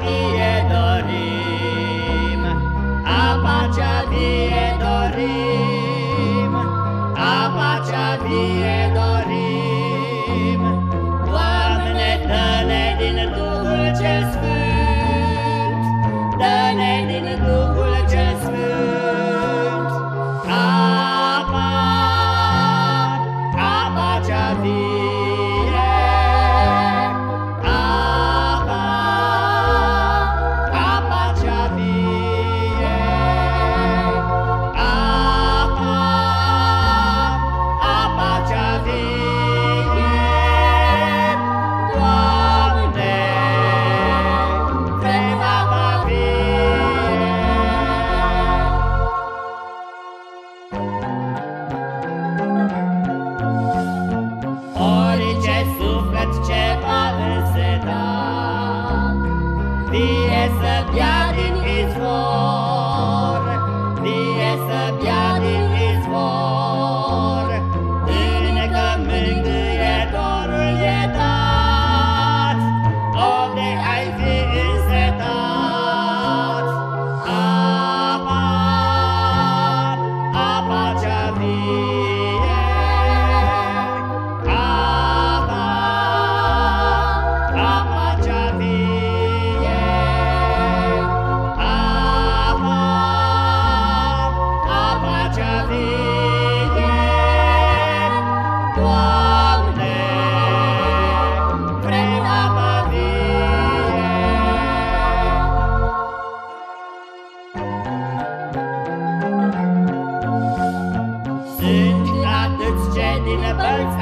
fie dorit. Fie in a bird's